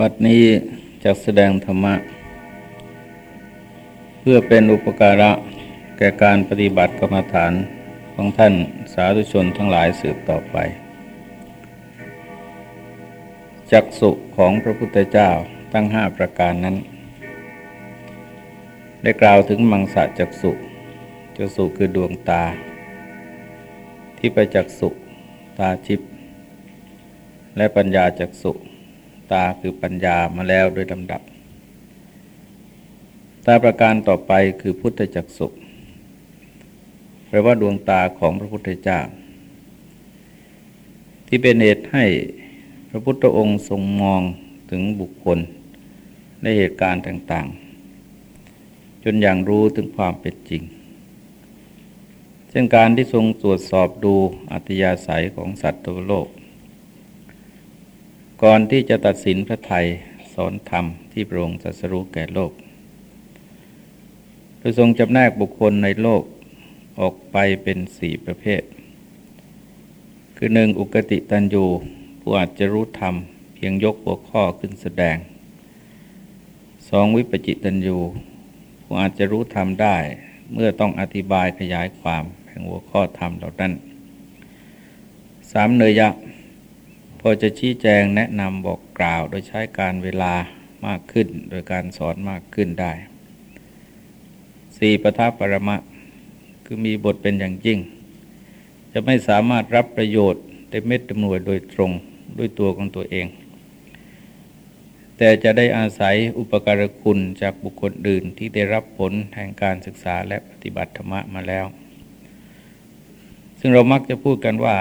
บัดนี้จะแสดงธรรมะ เพื่อเป็นอุปการะแก่การปฏิบัติกรรมฐานของท่านสาธุชนทั้งหลายสืบต่อไป จักสุของพระพุทธเจ้าตั้งห้าประการนั้น ได้กล่าวถึงมังสะจักสุจักสุคือดวงตา ที่ไปจักสุตาชิปและปัญญาจักสุ ตาคือปัญญามาแล้วโดยลำดับ ตาประการต่อไปคือพุทธจักสุแปลว่าดวงตาของพระพุทธเจ้า ที่เป็นเหตุให้พระพุทธองค์ทรงมองถึงบุคคลในเหตุการณ์ต่างๆ จนอย่างรู้ถึงความเป็นจริง เช่นการที่ทรงตรวจสอบดูอัตยาศัยของสัตว์ตัวโลก ก่อนที่จะตัดสินพระไทยสอนธรรมที่พระองค์จะสรู้แก่โลกโดยทรงจำแนกบุคคลในโลกออกไปเป็นสี่ประเภท คือหนึ่งอุกติตันยูผู้อาจจะรู้ธรรม เพียงยกหัวข้อขึ้นแสดงสองวิปจิตันยูผู้อาจจะรู้ธรรมได้ เมื่อต้องอธิบายขยายความแห่งหัวข้อธรรมเหล่านั้นสามเนยยะ อจะชี้แจงแนะนำบอกกล่าว โดยใช้การเวลามากขึ้น โดยการสอนมากขึ้นได้สี่ปทัปรมะ คือมีบทเป็นอย่างยิ่ง จะไม่สามารถรับประโยชน์เต็มเม็ดเต็มหน่วยโดยตรงด้วยตัวของตัวเอง แต่จะได้อาศัยอุปการคุณจากบุคคลอื่นที่ได้รับผลแห่งการศึกษาและปฏิบัติธรรมมาแล้ว ซึ่งเรามักจะพูดกันว่า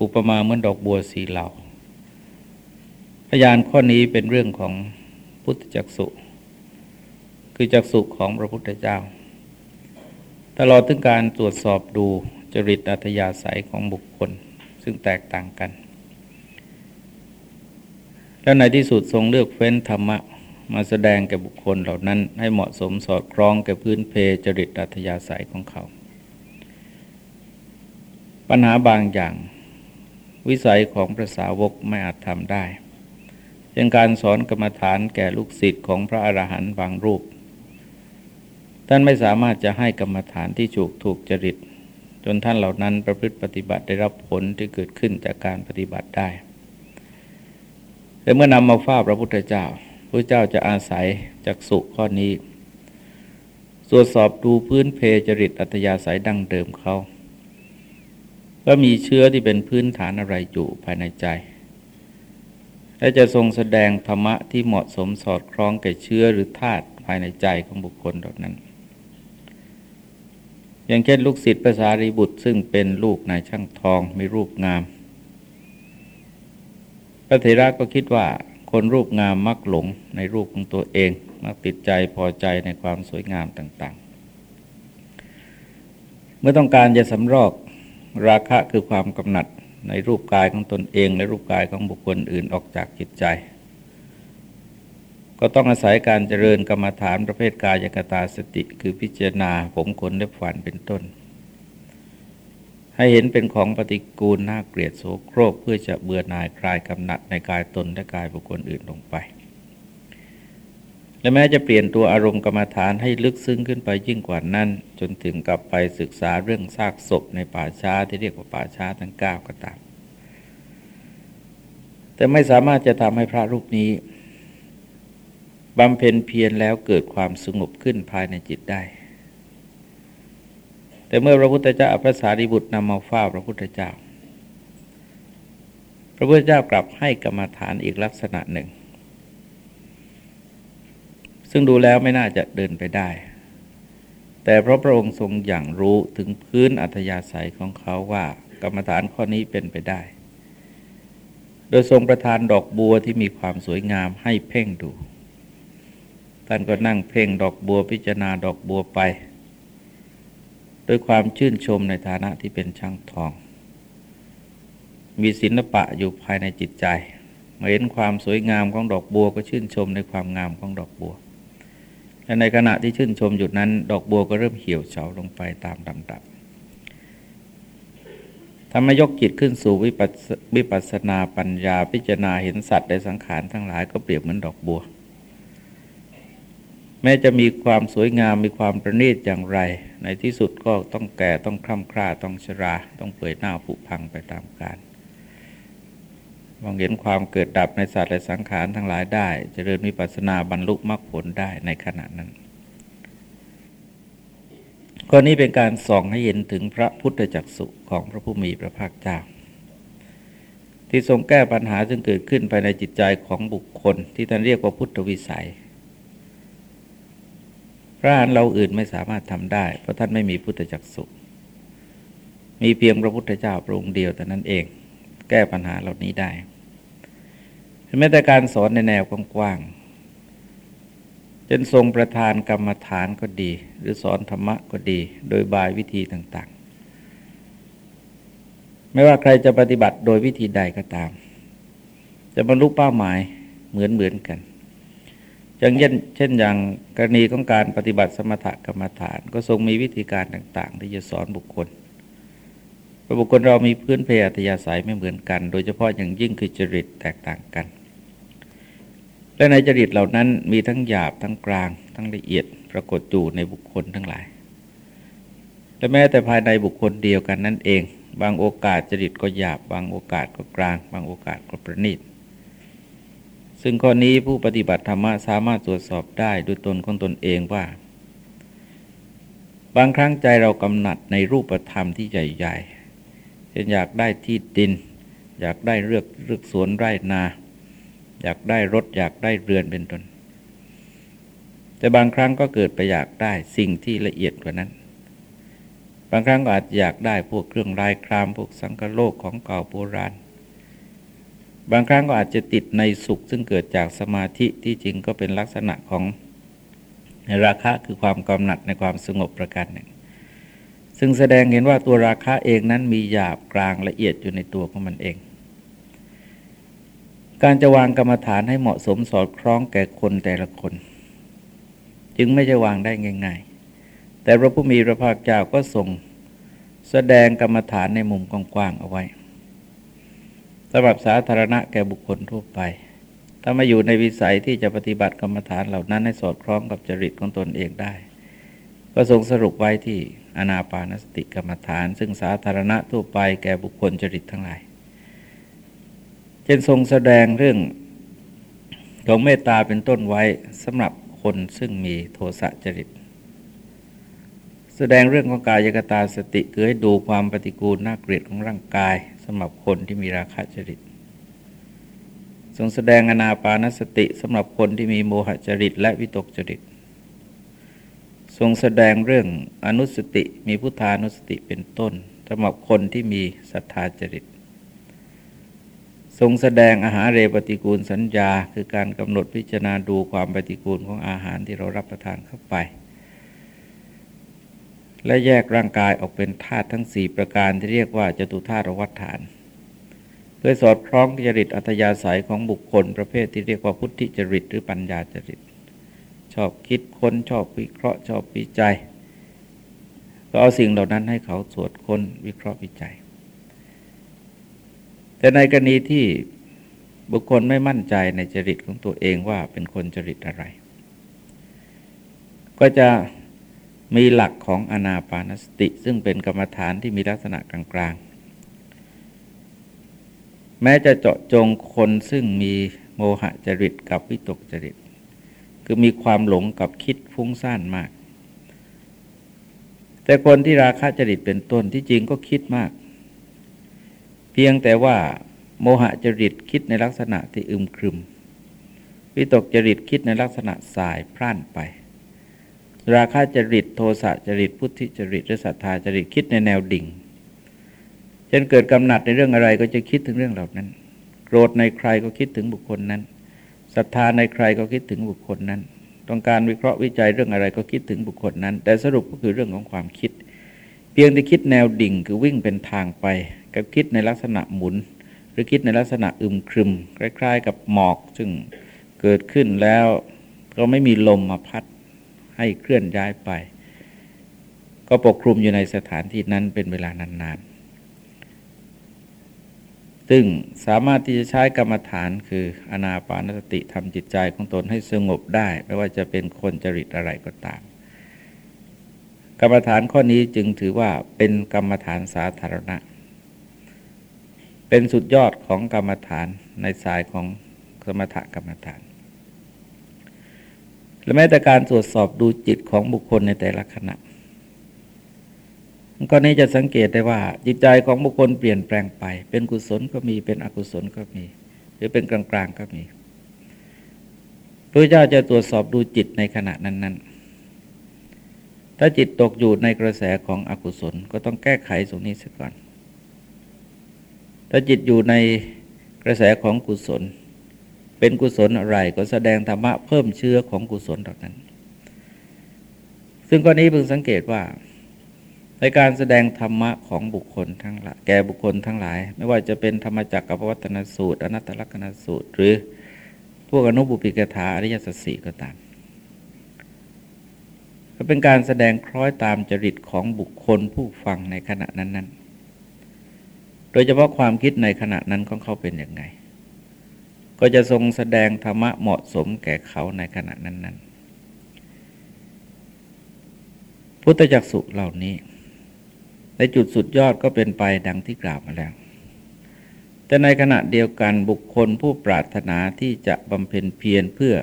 อุปมาเหมือนดอกบัวสีเหลา พยานข้อนี้เป็นเรื่องของพุทธจักสุคือจักสุของพระพุทธเจ้า ตลอดถึงการตรวจสอบดูจริตอัธยาศัยของบุคคลซึ่งแตกต่างกัน แล้วในที่สุดทรงเลือกเฟ้นธรรมะมาแสดงแก่บุคคลเหล่านั้นให้เหมาะสมสอดคล้องแก่พื้นเพจริตอัธยาศัยของเขา ปัญหาบางอย่าง วิสัยของพระสาวกไม่อาจทำได้ เป็นการสอนกรรมฐานแก่ลูกศิษย์ของพระอรหันต์บางรูป ท่านไม่สามารถจะให้กรรมฐานที่ถูกถูกจริต จนท่านเหล่านั้นประพฤติปฏิบัติได้รับผลที่เกิดขึ้นจากการปฏิบัติได้แต่เมื่อนำมาฟ้าพระพุทธเจ้าพระเจ้าจะอาศัยจากสุข้อนี้ตรวจสอบดูพื้นเพจริตอัตยาศัยดั้งเดิมเขาว่ามีเชื้อที่เป็นพื้นฐานอะไรอยู่ภายในใจ และจะทรงแสดงธรรมะที่เหมาะสมสอดคล้องแก่เชื้อหรือธาตุภายในใจของบุคคลเหล่านั้น อย่างเช่นลูกศิษย์ภาษารีบุตรซึ่งเป็นลูกนายช่างทองมีรูปงาม พระเถระก็คิดว่าคนรูปงามมักหลงในรูปของตัวเอง มักติดใจพอใจในความสวยงามต่าง ๆ เมื่อต้องการจะสำรอกราคะคือความกำหนัด ในรูปกายของตนเอง และรูปกายของบุคคลอื่นออกจากจิตใจ ก็ต้องอาศัยการเจริญกรรมฐานประเภทกายกตาสติ คือพิจารณาผมขนและฝันเป็นต้น ให้เห็นเป็นของปฏิกูลน่าเกลียดโสโครกเพื่อจะเบื่อหน่ายคลายกำหนัดในกายตนและกายบุคคลอื่นลงไป และแม้จะเปลี่ยนตัวอารมณ์กรรมฐานให้ลึกซึ้งขึ้นไปยิ่งกว่านั้น จนถึงกับไปศึกษาเรื่องซากศพในป่าช้าที่เรียกว่าป่าช้าทั้งเก้าก็ตาม แต่ไม่สามารถจะทำให้พระรูปนี้บำเพ็ญเพียรแล้วเกิดความสงบขึ้นภายในจิตได้ แต่เมื่อพระพุทธเจ้าพระสารีบุตรนำมาฝ้าพระพุทธเจ้า พระพุทธเจ้ากลับให้กรรมฐานอีกลักษณะหนึ่ง ซึ่งดูแล้วไม่น่าจะเดินไปได้ แต่เพราะพระองค์ทรงอย่างรู้ถึงพื้นอัธยาศัยของเขาว่ากรรมฐานข้อนี้เป็นไปได้ โดยทรงประทานดอกบัวที่มีความสวยงามให้เพ่งดู ท่านก็นั่งเพ่งดอกบัวพิจารณาดอกบัวไปด้วยความชื่นชมในฐานะที่เป็นช่างทอง มีศิลปะอยู่ภายในจิตใจเมื่อเห็นความสวยงามของดอกบัวก็ชื่นชมในความงามของดอกบัว และในขณะที่ชื่นชมอยู่นั้น ดอกบัวก็เริ่มเหี่ยวเฉาลงไปตามลำดับทำให้ยกจิตขึ้นสู่วิปัสนาปัญญาพิจารณาเห็นสัตว์ในสังขารทั้งหลายก็เปรียบเหมือนดอกบัว แม้จะมีความสวยงามมีความประณีตอย่างไร ในที่สุดก็ต้องแก่ต้องคล่ำคร่าต้องชรา ต้องเปื่อยหน้าผุพังไปตามกาล มองเห็นความเกิดดับในสัตว์และสังขารทั้งหลายได้จเจริญวิปัสสนาบรรลุมรรคผลได้ในขณะนั้นข้อนี้เป็นการส่องให้เห็นถึงพระพุทธจักสุของพระผู้มีพระภาคเจ้า ที่ทรงแก้ปัญหาซึ่งเกิดขึ้นภายในจิตใจของบุคคล ที่ท่านเรียกว่าพุทธวิสัย พระอานเราอื่นไม่สามารถทำได้ เพราะท่านไม่มีพุทธจักสุมีเพียงพระพุทธเจ้าพระองค์เดียวแต่นั้นเอง แก้ปัญหาเหล่านี้ได้ แม้แต่การสอนในแนวกว้างๆจนทรงประธานกรรมฐานก็ดี หรือสอนธรรมะก็ดี โดยบายวิธีต่างๆ ไม่ว่าใครจะปฏิบัติโดยวิธีใดก็ตาม จะบรรลุเป้าหมายเหมือนเหมือนกันอย่างเช่นเช่นอย่างกรณีของการปฏิบัติสมถกรรมฐาน ก็ทรงมีวิธีการต่างๆ ที่จะสอนบุคคลบุคคลเรามีพื้นเพอัตยาศัยไม่เหมือนกัน โดยเฉพาะอย่างยิ่งคือจริตแตกต่างกัน และในจริตเหล่านั้นมีทั้งหยาบทั้งกลาง ทั้งละเอียดปรากฏอยู่ในบุคคลทั้งหลาย และแม้แต่ภายในบุคคลเดียวกันนั่นเอง บางโอกาสจริตก็หยาบ บางโอกาสก็กลาง บางโอกาสก็ประณีตซึ่งข้อนี้ผู้ปฏิบัติธรรมะสามารถตรวจสอบได้ด้วยตนของตนเองว่า บางครั้งใจเรากำหนัดในรูปธรรมที่ใหญ่เช่นอยากได้ที่ดิน อยากได้เลือกเลือกสวนไร่นา อยากได้รถอยากได้เรือนเป็นต้น แต่บางครั้งก็เกิดไปอยากได้สิ่งที่ละเอียดกว่านั้น บางครั้งก็อาจอยากได้พวกเครื่องรายครามพวกสังกโลกของเก่าโบราณ บางครั้งก็อาจจะติดในสุขซึ่งเกิดจากสมาธิที่จริงก็เป็นลักษณะของราคะคือความกำหนัดในความสงบประการหนึ่ง ซึ่งแสดงเห็นว่าตัวราคาเองนั้นมีหยาบกลางละเอียดอยู่ในตัวของมันเอง การจะวางกรรมฐานให้เหมาะสมสอดคล้องแก่คนแต่ละคน จึงไม่จะวางได้ง่ายๆ แต่พระผู้มีพระภาคเจ้าก็ทรงแสดงกรรมฐานในมุมกว้างๆเอาไว้สำหรับสาธารณะแก่บุคคลทั่วไป ถ้ามาอยู่ในวิสัยที่จะปฏิบัติกรรมฐานเหล่านั้นให้สอดคล้องกับจริตของตนเองได้ ก็ทรงสรุปไว้ที่อนาปานสติกรรมฐาน ซึ่งสาธารณะทั่วไปแก่บุคคลจริตทั้งหลาย เช่นทรงแสดงเรื่องของเมตตาเป็นต้นไว้สำหรับคนซึ่งมีโทสะจริต แสดงเรื่องของกายกตาสติคือให้ดูความปฏิกูลน่าเกลียดของร่างกายสำหรับคนที่มีราคะจริต ทรงแสดงอนาปานสติสำหรับคนที่มีโมหจริต และวิตกจริต ทรงแสดงเรื่องอนุสติมีพุทธานุสติเป็นต้นสำหรับคนที่มีศรัทธาจริต ทรงแสดงอาหารเรปฏิกูลสัญญา คือการกำหนดพิจารณาดูความปฏิกูลของอาหารที่เรารับประทานเข้าไป และแยกร่างกายออกเป็นธาตุทั้งสี่ประการที่เรียกว่าจตุธาตุวัฏฐาน เพื่อสอดคล้องจริตอัตยาศัยของบุคคลประเภทที่เรียกว่าพุทธิจริตหรือปัญญาจริต ชอบคิดค้นชอบวิเคราะห์ชอบวิจัย ก็เอาสิ่งเหล่านั้นให้เขาสวดค้นวิเคราะห์วิจัย แต่ในกรณีที่บุคคลไม่มั่นใจในจริตของตัวเองว่าเป็นคนจริตอะไร ก็จะมีหลักของอนาปานสติ ซึ่งเป็นกรรมฐานที่มีลักษณะกลางๆ แม้จะเจาะจงคนซึ่งมีโมหะจริตกับวิตกจริต คือมีความหลงกับคิดฟุ้งซ่านมาก แต่คนที่ราคะจริตเป็นต้นที่จริงก็คิดมาก พียงแต่ว่า โมหะจริตคิดในลักษณะที่อึมครึม วิตกจริตคิดในลักษณะสายพร่านไป ราคะจริตโทสะจริตพุทธิจริตรศรัทธาจริตคิดในแนวดิ่งเช่นเกิดกำหนัดในเรื่องอะไรก็จะคิดถึงเรื่องเหล่านั้น โกรธในใครก็คิดถึงบุคคลนั้นศรัทธาในใครก็คิดถึงบุคคลนั้น ต้องการวิเคราะห์วิจัยเรื่องอะไรก็คิดถึงบุคคลนั้น แต่สรุปก็คือเรื่องของความคิด เพียงแต่คิดแนวดิ่งคือวิ่งเป็นทางไป กับคิดในลักษณะหมุน หรือคิดในลักษณะอึมครึม คล้าย ๆ กับหมอก ซึ่งเกิดขึ้นแล้วก็ไม่มีลมมาพัดให้เคลื่อนย้ายไป ก็ปกคลุมอยู่ในสถานที่นั้นเป็นเวลานานๆ ซึ่งสามารถที่จะใช้กรรมฐานคืออนาปานสติทำจิตใจของตนให้สงบได้ ไม่ว่าจะเป็นคนจริตอะไรก็ตาม กรรมฐานข้อนี้จึงถือว่าเป็นกรรมฐานสาธารณะ เป็นสุดยอดของกรรมฐานในสายของสมถกรรมฐาน และแม้แต่การตรวจสอบดูจิตของบุคคลในแต่ละขณะก็นี้จะสังเกตได้ว่า จิตใจของบุคคลเปลี่ยนแปลงไป เป็นกุศลก็มีเป็นอกุศลก็มี หรือเป็นกลางๆก็มีพระเจ้าจะตรวจสอบดูจิตในขณะนั้น ๆ ถ้าจิตตกอยู่ในกระแสของอกุศลก็ต้องแก้ไขตรงนี้ซะก่อน ถ้าจิตอยู่ในกระแสของกุศล เป็นกุศลอะไรก็แสดงธรรมะเพิ่มเชื้อของกุศลเหล่านั้น ซึ่งกรณีเพิ่งสังเกตว่า ในการแสดงธรรมะของบุคคลทั้งหลายแก่บุคคลทั้งหลาย ไม่ว่าจะเป็นธรรมจักรกับวัฒนสูตร อนัตตลกนสูตร หรือพวกอนุบุปิกถาอริยสัจสีก็ตามก็เป็นการแสดงคล้อยตามจริตของบุคคลผู้ฟังในขณะนั้นๆ โดยเฉพาะความคิดในขณะนั้นของเขาเป็นอย่างไง ก็จะทรงแสดงธรรมะเหมาะสมแก่เขาในขณะนั้น ๆ พุทธจักสุเหล่านี้ ในจุดสุดยอดก็เป็นไปดังที่กล่าวมาแล้ว แต่ในขณะเดียวกันบุคคลผู้ปรารถนาที่จะบำเพ็ญเพียรเพื่อ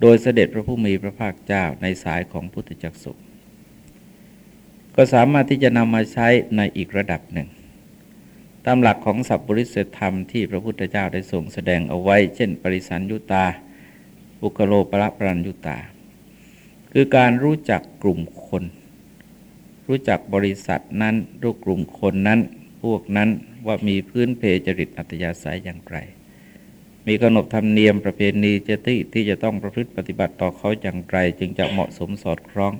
โดยเสด็จพระผู้มีพระภาคเจ้าในสายของพุทธจักสุก็สามารถที่จะนำมาใช้ในอีกระดับหนึ่ง ตามหลักของสัพปริสธรรมที่พระพุทธเจ้าได้ทรงแสดงเอาไว้ เช่น ปริสันยุตา บุคโลปรปรัญยุตา คือการรู้จักกลุ่มคน รู้จักบริษัทนั้นรูปกลุ่มคนนั้น พวกนั้นว่ามีพื้นเพจริตอัตยาศัยอย่างไร มีขนบธรรมเนียมประเพณีเจติที่จะต้องประพฤติปฏิบัติต่อเขาอย่างไร จึงจะเหมาะสมสอดคล้อง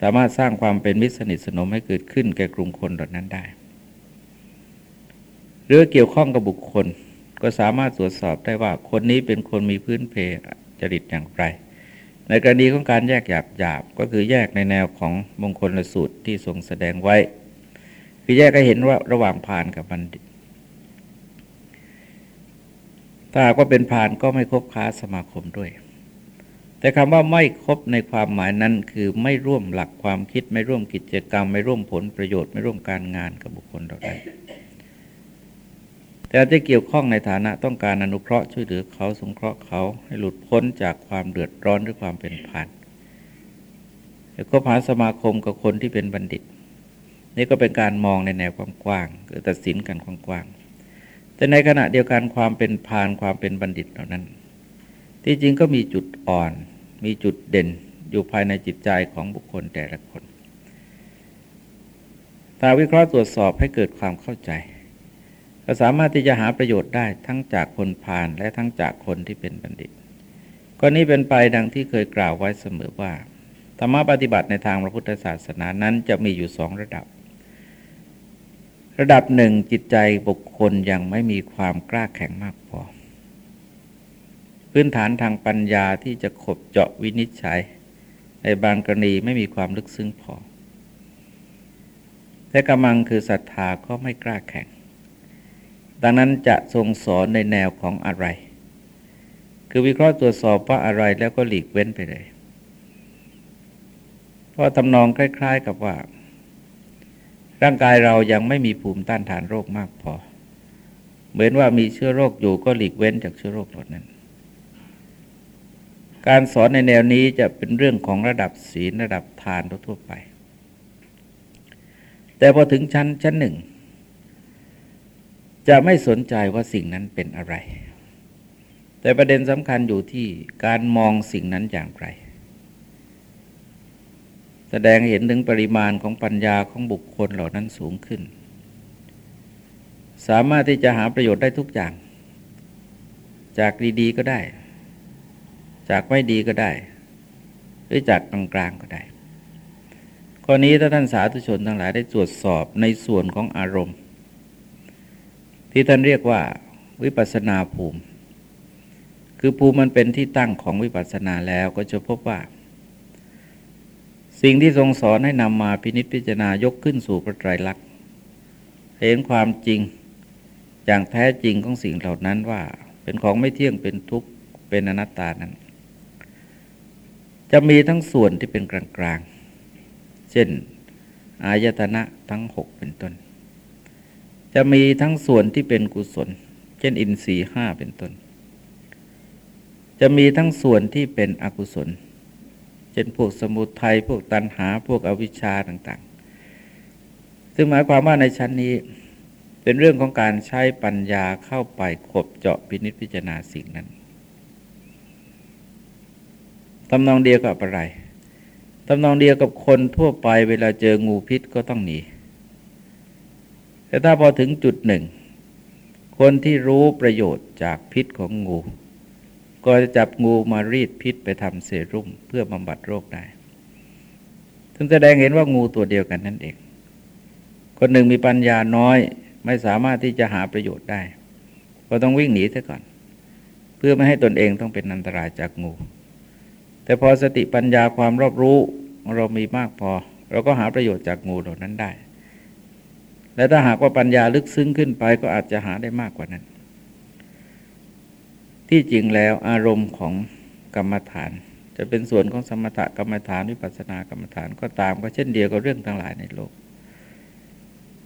สามารถสร้างความเป็นมิตรสนิทสนมให้เกิดขึ้นแก่กลุ่มคนเหล่านั้นได้ หรือเกี่ยวข้องกับบุคคล ก็สามารถตรวจสอบได้ว่าคนนี้เป็นคนมีพื้นเพจริตอย่างไร ในกรณีของการแยกหยาบหยาบก็คือแยกในแนวของมงคลละสูตรที่ทรงแสดงไว้ คือแยกให้เห็นว่าระหว่างพานกับบัณฑิตถ้ากว่าเป็นพานก็ไม่คบค้าสมาคมด้วย แต่คำว่าไม่คบในความหมายนั้นคือไม่ร่วมหลักความคิดไม่ร่วมกิจกรรม ไม่ร่วมผลประโยชน์ไม่ร่วมการงานกับบุคคลเหล่านั้น แต่อาจจะเกี่ยวข้องในฐานะต้องการอนุเคราะห์ช่วยเหลือเขาสงเคราะห์เขาให้หลุดพ้นจากความเดือดร้อนหรือความเป็นพันแล้วก็พาสมาคมกับคนที่เป็นบัณฑิต นี่ก็เป็นการมองในแนวกว้างๆคือตัดสินกันกว้างๆแต่ในขณะเดียวกันความเป็นพานความเป็นบัณฑิตเหล่านั้น ที่จริงก็มีจุดอ่อน มีจุดเด่นอยู่ภายในจิตใจของบุคคลแต่ละคนถ้าวิเคราะห์ตรวจสอบให้เกิดความเข้าใจ ก็สามารถที่จะหาประโยชน์ได้ทั้งจากคนผ่านและทั้งจากคนที่เป็นบัณฑิตก็นี้เป็นไปดังที่เคยกล่าวไว้เสมอว่า ธรรมะปฏิบัติในทางพระพุทธศาสนานั้นจะมีอยู่สองระดับ ระดับหนึ่งจิตใจบุคคลยังไม่มีความกล้าแข็งมากพอ พื้นฐานทางปัญญาที่จะขบเจาะวินิจฉัย ในบางกรณีไม่มีความลึกซึ้งพอ และกำลังคือศรัทธาก็ไม่กล้าแข็ง ดังนั้นจะทรงสอนในแนวของอะไร คือวิเคราะห์ตรวจสอบว่าอะไรแล้วก็หลีกเว้นไปเลย เพราะทำนองคล้าย ๆ กับว่า ร่างกายเรายังไม่มีภูมิต้านทานโรคมากพอ เหมือนว่ามีเชื้อโรคอยู่ก็หลีกเว้นจากเชื้อโรคเหล่านั้น การสอนในแนวนี้จะเป็นเรื่องของระดับศีลระดับทานทั่วไป แต่พอถึงชั้นชั้นหนึ่ง จะไม่สนใจว่าสิ่งนั้นเป็นอะไร แต่ประเด็นสำคัญอยู่ที่การมองสิ่งนั้นอย่างไร แสดงเห็นถึงปริมาณของปัญญาของบุคคลเหล่านั้นสูงขึ้น สามารถที่จะหาประโยชน์ได้ทุกอย่าง จากดีๆก็ได้ จากไม่ดีก็ได้ หรือจากกลางๆก็ได้ข้อนี้ถ้าท่านสาธุชนทั้งหลายได้ตรวจสอบในส่วนของอารมณ์ ที่ท่านเรียกว่าวิปัสนาภูมิ คือภูมิมันเป็นที่ตั้งของวิปัสนาแล้วก็จะพบว่า สิ่งที่ทรงสอนให้นำมาพินิจพิจารณายกขึ้นสู่พระไตรลักษณ์เห็นความจริงอย่างแท้จริงของสิ่งเหล่านั้นว่า เป็นของไม่เที่ยงเป็นทุกข์เป็นอนัตตานั้น จะมีทั้งส่วนที่เป็นกลางๆ เช่น อายตนะทั้งหกเป็นต้น จะมีทั้งส่วนที่เป็นกุศล เช่นอินทรีห้าเป็นต้น จะมีทั้งส่วนที่เป็นอกุศล เช่นพวกสมุทัยพวกตัณหาพวกอวิชชาต่างๆ ซึ่งหมายความว่าในชั้นนี้เป็นเรื่องของการใช้ปัญญาเข้าไปขบเจาะพินิจพิจารณาสิ่งนั้นตำนองเดียวกับอะไรตำนองเดียวกับคนทั่วไปเวลาเจองูพิษก็ต้องหนี แต่ถ้าพอถึงจุดหนึ่ง คนที่รู้ประโยชน์จากพิษของงู ก็จะจับงูมารีดพิษไปทำเซรุ่มเพื่อบำบัดโรคได้ซึ่งแสดงเห็นว่างูตัวเดียวกันนั่นเอง คนหนึ่งมีปัญญาน้อยไม่สามารถที่จะหาประโยชน์ได้ ก็ต้องวิ่งหนีซะก่อน เพื่อไม่ให้ตนเองต้องเป็นอันตรายจากงู แต่พอสติปัญญาความรอบรู้เรามีมากพอ เราก็หาประโยชน์จากงูเหล่านั้นได้ และถ้าหากว่าปัญญาลึกซึ้งขึ้นไปก็อาจจะหาได้มากกว่านั้น ที่จริงแล้วอารมณ์ของกรรมฐาน จะเป็นส่วนของสมถกรรมฐานวิปัสสนากรรมฐานก็ตามก็เช่นเดียวกับเรื่องทั้งหลายในโลก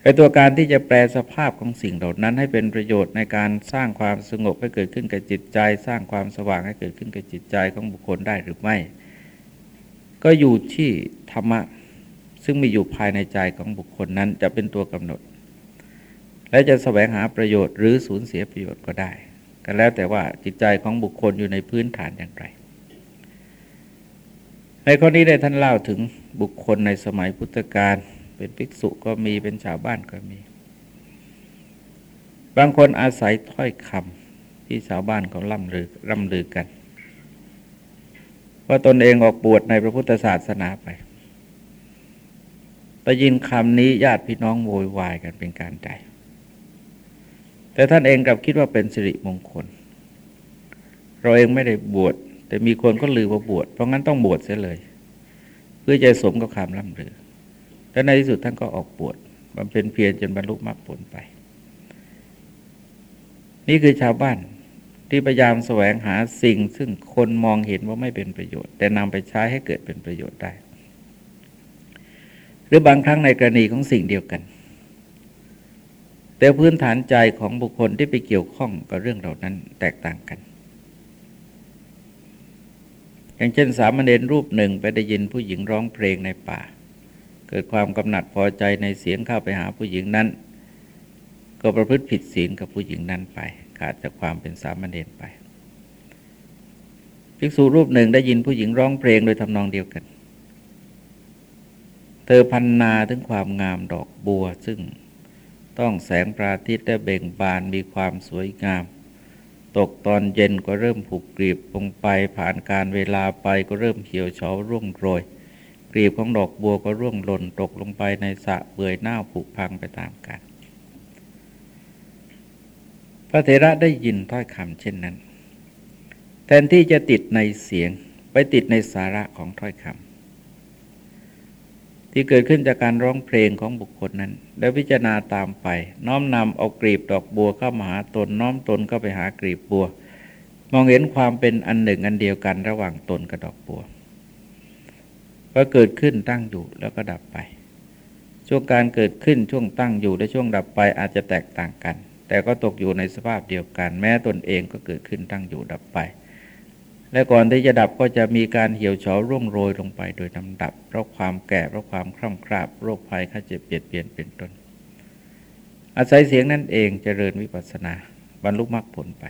ไอตัวการที่จะแปลสภาพของสิ่งเหล่านั้นให้เป็นประโยชน์ในการสร้างความสงบให้เกิดขึ้นกับจิตใจ สร้างความสว่างให้เกิดขึ้นกับจิตใจของบุคคลได้หรือไม่ ก็อยู่ที่ธรรมะ ซึ่งมีอยู่ภายในใจของบุคคลนั้นจะเป็นตัวกำหนด และจะแสวงหาประโยชน์หรือสูญเสียประโยชน์ก็ได้ ก็แล้วแต่ว่าจิตใจของบุคคลอยู่ในพื้นฐานอย่างไร ในข้อนี้ได้ท่านเล่าถึงบุคคลในสมัยพุทธกาลเป็นภิกษุก็มีเป็นชาวบ้านก็มี บางคนอาศัยถ้อยคำที่ชาวบ้านเขาล่ำลือร่ำลือกันว่าตนเองออกบวชในพระพุทธศาสนาไป ไปยินคำนี้ญาติพี่น้องโวยวายกันเป็นการใจ แต่ท่านเองกลับคิดว่าเป็นสิริมงคล เราเองไม่ได้บวช แต่มีคนก็ลือว่าบวช เพราะงั้นต้องบวชเสียเลย เพื่อจะสมกับคำล่ำลือแล้วในที่สุดท่านก็ออกบวชบำเพ็ญเพียรจนบรรลุมรรคผลไป นี่คือชาวบ้านที่พยายามแสวงหาสิ่งซึ่งคนมองเห็นว่าไม่เป็นประโยชน์ แต่นำไปใช้ให้เกิดเป็นประโยชน์ได้ หรือบางครั้งในกรณีของสิ่งเดียวกัน แต่พื้นฐานใจของบุคคลที่ไปเกี่ยวข้องกับเรื่องเหล่านั้นแตกต่างกัน อย่างเช่นสามเณรรูปหนึ่งไปได้ยินผู้หญิงร้องเพลงในป่า เกิดความกำหนัดพอใจในเสียงเข้าไปหาผู้หญิงนั้น ก็ประพฤติผิดศีลกับผู้หญิงนั้นไป ขาดจากความเป็นสามเณรไปภิกษุรูปหนึ่งได้ยินผู้หญิงร้องเพลงโดยทำนองเดียวกัน เธอพันนาถึงความงามดอกบัว ซึ่งต้องแสงพระอาทิตย์ได้เบ่งบานมีความสวยงาม ตกตอนเย็นก็เริ่มผูกกรีบลงไปผ่านการเวลาไปก็เริ่มเหี่ยวเฉาร่วงโรยลีบของดอกบัวก็ร่วงหล่นตกลงไปในสระเบื่อหน้าผุพังไปตามกันพระเถระได้ยินถ้อยคำเช่นนั้น แทนที่จะติดในเสียงไปติดในสาระของถ้อยคำ ที่เกิดขึ้นจากการร้องเพลงของบุคคลนั้น แล้วพิจารณาตามไป น้อมนำเอากรีบดอกบัวเข้ามาหาตนน้อมตนเข้าไปหากรีบบัว มองเห็นความเป็นอันหนึ่งอันเดียวกันระหว่างตนกับดอกบัวก็เกิดขึ้นตั้งอยู่แล้วก็ดับไป ช่วงการเกิดขึ้นช่วงตั้งอยู่และช่วงดับไปอาจจะแตกต่างกัน แต่ก็ตกอยู่ในสภาพเดียวกัน แม้ตนเองก็เกิดขึ้นตั้งอยู่ดับไป และก่อนที่จะดับก็จะมีการเหี่ยวเฉาร่วงโรยลงไปโดยลำดับ เพราะความแก่เพราะความคร่ำคราบโรคภัยข้าเจ็บเปลี่ยนเปลี่ยนเป็นต้น อาศัยเสียงนั่นเองจเจริญวิปัสสนาบรรลุมรรคผลไป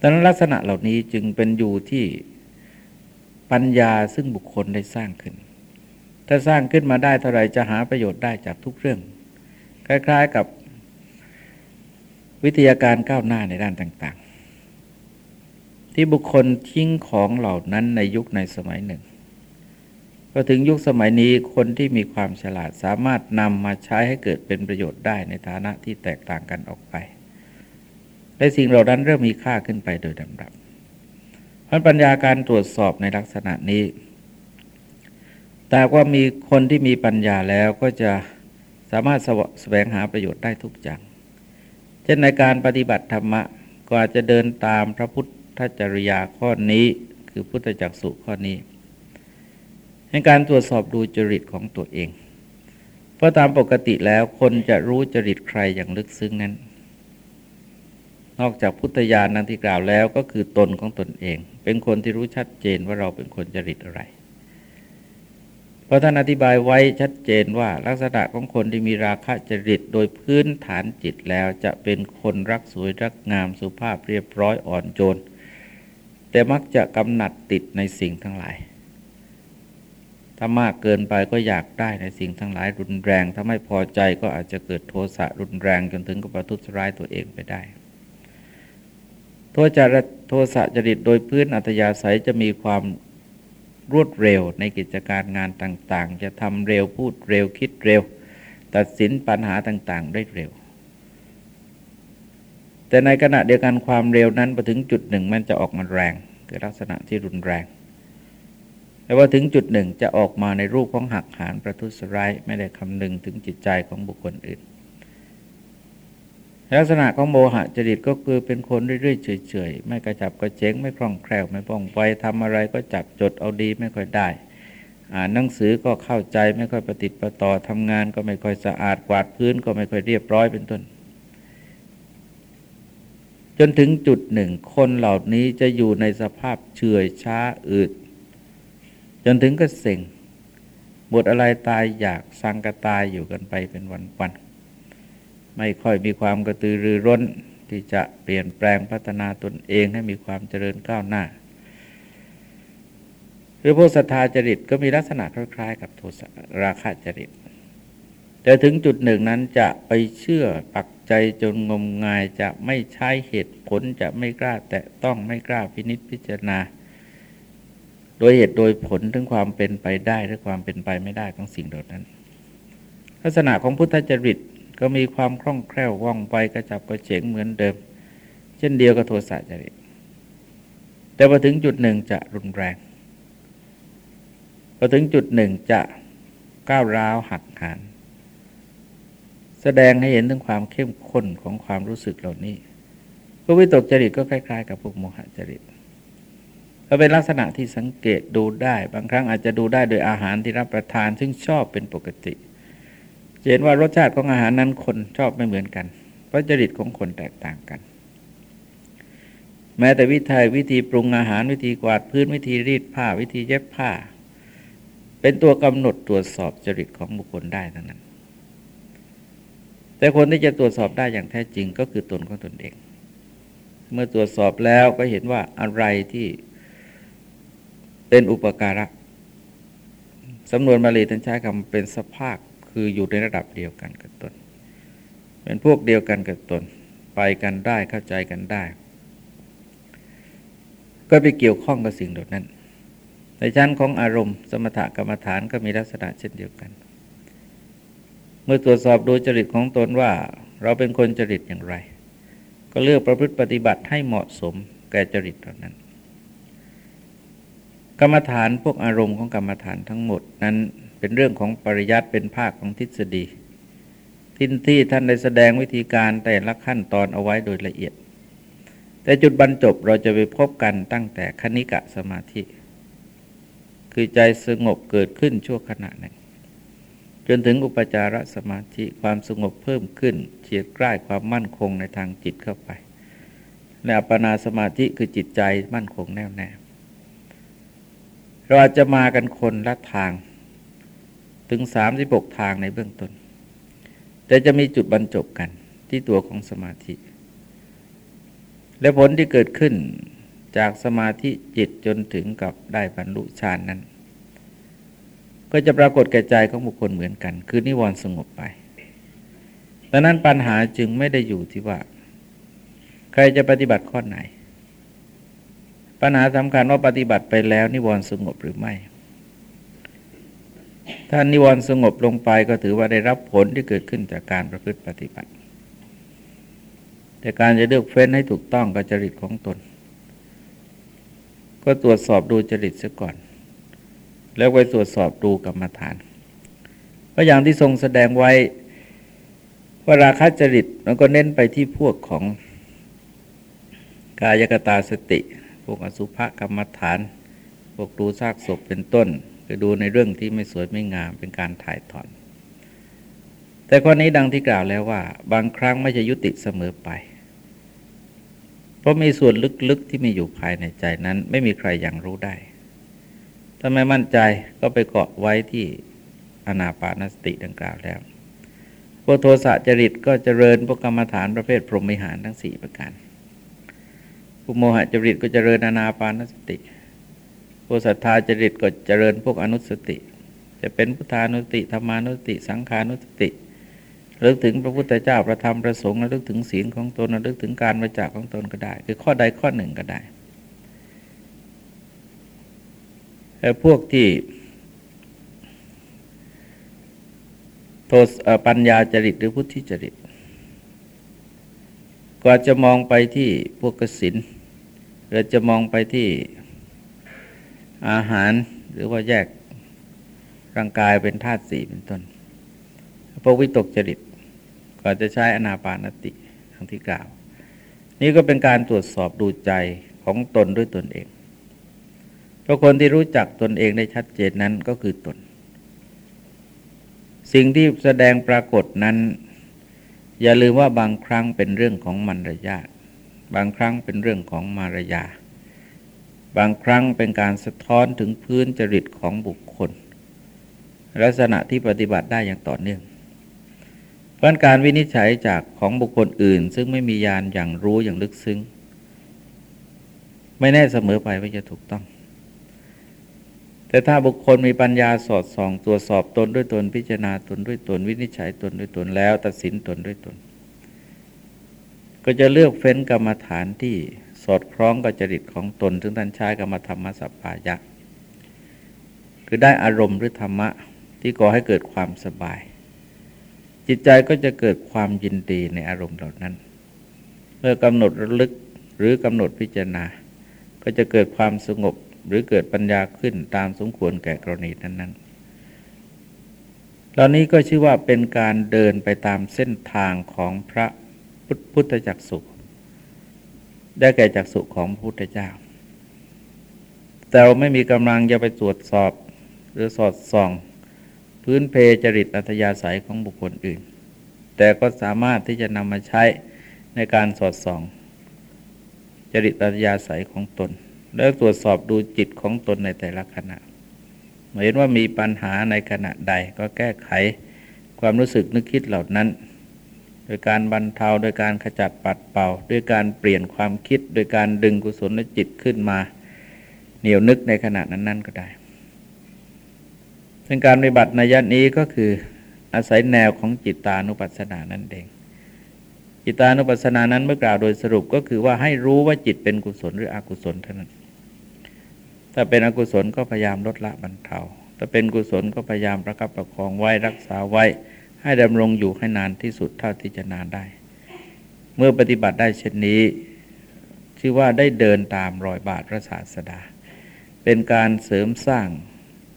ดังนั้นลักษณะเหล่านี้จึงเป็นอยู่ที่ปัญญาซึ่งบุคคลได้สร้างขึ้น ถ้าสร้างขึ้นมาได้เท่าไรจะหาประโยชน์ได้จากทุกเรื่อง คล้าย ๆกับวิทยาการก้าวหน้าในด้านต่างๆ ที่บุคคลทิ้งของเหล่านั้นในยุคในสมัยหนึ่งพอถึงยุคสมัยนี้คนที่มีความฉลาดสามารถนำมาใช้ให้เกิดเป็นประโยชน์ได้ในฐานะที่แตกต่างกันออกไป และสิ่งเหล่านั้นเริ่มมีค่าขึ้นไปโดยลำดับพราะปัญญาการตรวจสอบในลักษณะนี้ แต่ว่ามีคนที่มีปัญญาแล้วก็จะสามารถแสวงหาประโยชน์ได้ทุกอย่าง เช่นในการปฏิบัติธรรมะก็อาจจะเดินตามพระพุทธ จริยาข้อนี้คือพุทธจักสุข้อนี้ ในการตรวจสอบดูจริตของตัวเอง เพราะตามปกติแล้วคนจะรู้จริตใครอย่างลึกซึ้งนั้น นอกจากพุทธญาณนั้นที่กล่าวแล้วก็คือตนของตนเอง เป็นคนที่รู้ชัดเจนว่าเราเป็นคนจริตอะไรเพราะท่านอธิบายไว้ชัดเจนว่าลักษณะของคนที่มีราคะจริตโดยพื้นฐานจิตแล้วจะเป็นคนรักสวยรักงามสุภาพเรียบร้อยอ่อนโยน แต่มักจะกำหนัดติดในสิ่งทั้งหลาย ถ้ามากเกินไปก็อยากได้ในสิ่งทั้งหลาย รุนแรง ถ้าไม่พอใจก็อาจจะเกิดโทสะรุนแรงจนถึงกับประทุษร้ายตัวเองไปได้ โทษจารโทสะจริตโดยพื้นอัตยาศัยจะมีความรวดเร็วในกิจการงานต่างๆ จะทำเร็วพูดเร็วคิดเร็ว ตัดสินปัญหาต่างๆ ได้เร็ว แต่ในขณะเดียวกันความเร็วนั้นพอถึงจุดหนึ่งมันจะออกมาแรงคือลักษณะที่รุนแรง แต่ว่าถึงจุดหนึ่งจะออกมาในรูปของหักหานประทุษร้ายไม่ได้คำนึงถึงจิตใจของบุคคลอื่น ลักษณะของโมหะจริตก็คือเป็นคนเรื่อยๆเฉยๆไม่กระจับกระเจงไม่คล่องแคล่วไม่ป้องไปทำอะไรก็จับจดเอาดีไม่ค่อยได้อ่านหนังสือก็เข้าใจไม่ค่อยประติดประต่อทำงานก็ไม่ค่อยสะอาดกวาดพื้นก็ไม่ค่อยเรียบร้อยเป็นต้น จนถึงจุดหนึ่ง คนเหล่านี้จะอยู่ในสภาพเฉื่อยช้าอืด จนถึงก็เส็งบทอะไรตายอยากสังกตายอยู่กันไปเป็นวันๆไม่ค่อยมีความกระตือรือร้นที่จะเปลี่ยนแปลงพัฒนาตนเองให้มีความเจริญก้าวหน้า หรือพวกศรัทธาจริตก็มีลักษณะคล้ายๆ กับโทสราคะจริต แต่ถึงจุดหนึ่งนั้นจะไปเชื่อปัก ใจจนงมงายจะไม่ใช้เหตุผลจะไม่กล้าแตะต้องไม่กล้าพินิษพิจารณา โดยเหตุโดยผลถึงความเป็นไปได้หรือความเป็นไปไม่ได้ของสิ่งเหล่านั้น ลักษณะของพุทธจริตก็มีความคล่องแคล่วว่องไวกระจับกระเฉงเหมือนเดิม เช่นเดียวกับโทสะจริต แต่พอถึงจุดหนึ่งจะรุนแรงพอถึงจุดหนึ่งจะก้าวร้าวหักหาน แสดงให้เห็นถึงความเข้มข้นของความรู้สึกเหล่านี้พวกวิตกจริตก็คล้าย ๆ กับพวกโมหจริตก็เป็นลักษณะที่สังเกตดูได้ บางครั้งอาจจะดูได้โดยอาหารที่รับประทานซึ่งชอบเป็นปกติเห็นว่ารสชาติของอาหารนั้นคนชอบไม่เหมือนกัน เพราะจริตของคนแตกต่างกัน แม้แต่วิธีวิธีปรุงอาหารวิธีกวาดพื้นวิธีรีดผ้าวิธีเย็บผ้า เป็นตัวกำหนดตรวจสอบจริตของบุคคลได้ทั้งนั้น แต่คนที่จะตรวจสอบได้อย่างแท้จริงก็คือตนของตนเอง เมื่อตรวจสอบแล้วก็เห็นว่าอะไรที่เป็นอุปการะสำนวนบาลีท่านใช้คำเป็นสภาพคืออยู่ในระดับเดียวกันกับตน เป็นพวกเดียวกันกับตน ไปกันได้เข้าใจกันได้ ก็ไปเกี่ยวข้องกับสิ่งเหล่านั้น ในชั้นของอารมณ์สมถกรรมฐานก็มีลักษณะเช่นเดียวกัน มื่อตรวจสอบดูจริตของตนว่า เราเป็นคนจริตอย่างไร ก็เลือกประพฤติปฏิบัติให้เหมาะสมแก่จริตเหล่านั้น กรรมฐานพวกอารมณ์ของกรรมฐานทั้งหมดนั้นเป็นเรื่องของปริยัติเป็นภาคของทฤษฎีทินที่ท่านได้แสดงวิธีการแต่ละขั้นตอนเอาไว้โดยละเอียด แต่จุดบรรจบเราจะไปพบกันตั้งแต่คณิกะสมาธิ คือใจสงบเกิดขึ้นชั่วขณะหนึ่ง จนถึงอุปจารสมาธิความสงบเพิ่มขึ้นเฉียดใกล้ความมั่นคงในทางจิตเข้าไปและอัปปนาสมาธิคือจิตใจมั่นคงแน่วแน่เราอาจจะมากันคนละทางถึงสามสิบกทางในเบื้องต้น แต่จะมีจุดบรรจบกันที่ตัวของสมาธิ และผลที่เกิดขึ้นจากสมาธิจิตจนถึงกับได้บรรลุฌานนั้น ก็จะปรากฏแก่ใจของบุคคลเหมือนกัน คือนิวรณ์สงบไปดังนั้นปัญหาจึงไม่ได้อยู่ที่ว่า ใครจะปฏิบัติข้อไหน ปัญหาสำคัญว่าปฏิบัติไปแล้ว นิวรณ์สงบหรือไม่ ถ้านิวรณ์สงบลงไปก็ถือว่าได้รับผลที่เกิดขึ้นจากการประพฤติปฏิบัติ แต่การจะเลือกเฟ้นให้ถูกต้องกับจริตของตน ก็ตรวจสอบดูจริตซะก่อน แล้วไปตรวจสอบดูกรรมฐาน เพราะอย่างที่ทรงแสดงไว้ว่าว่าราคะจริตมันก็เน้นไปที่พวกของกายกตาสติ พวกอสุภกรรมฐาน พวกดูซากศพเป็นต้นคือดูในเรื่องที่ไม่สวยไม่งามเป็นการถ่ายถอน แต่ข้อนี้ดังที่กล่าวแล้วว่า บางครั้งไม่จะยุติเสมอไป เพราะมีส่วนลึกๆที่มีอยู่ภายในใจนั้น ไม่มีใครยังรู้ได้ ถ้าไม่มั่นใจก็ไปเกาะไว้ที่อนาปานสติดังกล่าวแล้วพวกโทสะจริตก็เจริญพวกกรรมฐานประเภทพรหมิหารทั้งสี่ประการพวกโมหะจริตก็เจริญอนาปานสติพวกศรัทธาจริตก็เจริญพวกอนุสติ จะเป็นพุทธานุสติธรรมานุสติ สังขานุสติระลึกถึงพระพุทธเจ้าประธรรมประสงค์ระลึกถึงศีลของตนระลึกถึงการประจักของตนก็ได้ คือข้อใดข้อหนึ่งก็ได้แต่ พวกที่โทสปัญญาจริตหรือพุทธิจริตก็จะมองไปที่พวกกสินหรือจะมองไปที่อาหารหรือว่าแยกร่างกายเป็นธาตุสี่เป็นต้น พวกวิตกจริตก็จะใช้อนาปานติทั้งที่กล่าว นี่ก็เป็นการตรวจสอบดูใจของตนด้วยตนเอง เพราะคนที่รู้จักตนเองได้ชัดเจนนั้นก็คือตน สิ่งที่แสดงปรากฏนั้น อย่าลืมว่าบางครั้งเป็นเรื่องของมารยาทบางครั้งเป็นเรื่องของมารยา บางครั้งเป็นการสะท้อนถึงพื้นจริตของบุคคล ลักษณะที่ปฏิบัติได้อย่างต่อเนื่องเพราะการวินิจฉัยจากของบุคคลอื่น ซึ่งไม่มียานอย่างรู้อย่างลึกซึ้ง ไม่แน่เสมอไปว่าจะถูกต้อง แต่ถ้าบุคคลมีปัญญาสอดส่องตรวจสอบตนด้วยตนพิจารณาตนด้วยตนวินิจฉัยตนด้วยตนแล้ว ตัดสินตนด้วยตน ก็จะเลือกเฟ้นกรรมฐานที่สอดคล้องกับจริตของตน ซึ่งท่านใช้กรรมธรรมสัพพายะ คือได้อารมณ์หรือธรรมะที่ก่อให้เกิดความสบาย จิตใจก็จะเกิดความยินดีในอารมณ์เหล่านั้น เมื่อกำหนดระลึกหรือกำหนดพิจารณา ก็จะเกิดความสงบ หรือเกิดปัญญาขึ้นตามสมควรแก่กรณีนั้นๆเหล่านี้ก็ชื่อว่าเป็นการเดินไปตามเส้นทางของพระพุทธจักสุได้แก่จักสุของพระพุทธเจ้า แต่เราไม่มีกำลังจะไปตรวจสอบหรือสอดส่อง พื้นเพจริตอัธยาศัยของบุคคลอื่น แต่ก็สามารถที่จะนำมาใช้ในการสอดส่อง จริตอัธยาศัยของตน แล้วตรวจสอบดูจิตของตนในแต่ละขณะเห็นว่ามีปัญหาในขณะใดก็แก้ไขความรู้สึกนึกคิดเหล่านั้น โดยการบรรเทาโดยการขจัดปัดเป่า ด้วยการเปลี่ยนความคิด โดยการดึงกุศลจิตขึ้นมา เหนียวนึกในขณะนั้น ๆ ก็ได้ ซึ่งการปฏิบัติในยันนี้ก็คืออาศัยแนวของจิตตานุปัสสนานั่นเอง จิตตานุปัสสนานั้นเมื่อกล่าวโดยสรุปก็คือว่าให้รู้ว่าจิตเป็นกุศลหรืออกุศลเท่านั้น ถ้าเป็นอกุศลก็พยายามลดละบรรเทาถ้าเป็นกุศลก็พยายามประคับประคองไว้รักษาไว้ ให้ดำรงอยู่ให้นานที่สุดเท่าที่จะนานได้ เมื่อปฏิบัติได้เช่นนี้ ชื่อว่าได้เดินตามรอยบาทพระศาสดา เป็นการเสริมสร้าง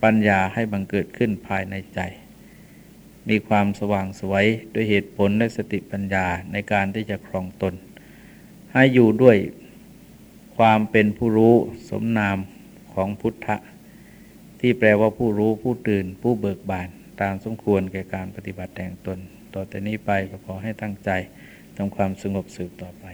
ปัญญาให้บังเกิดขึ้นภายในใจ มีความสว่างสวยด้วยเหตุผลและสติปัญญาในการที่จะครองตน ให้อยู่ด้วยความเป็นผู้รู้สมนาม ของพุทธะ ที่แปลว่าผู้รู้ผู้ตื่น ผู้เบิกบาน ตามสมควรแก่การปฏิบัติแต่งตน ต่อแต่นี้ไปก็ขอให้ตั้งใจทำความสงบสืบต่อไป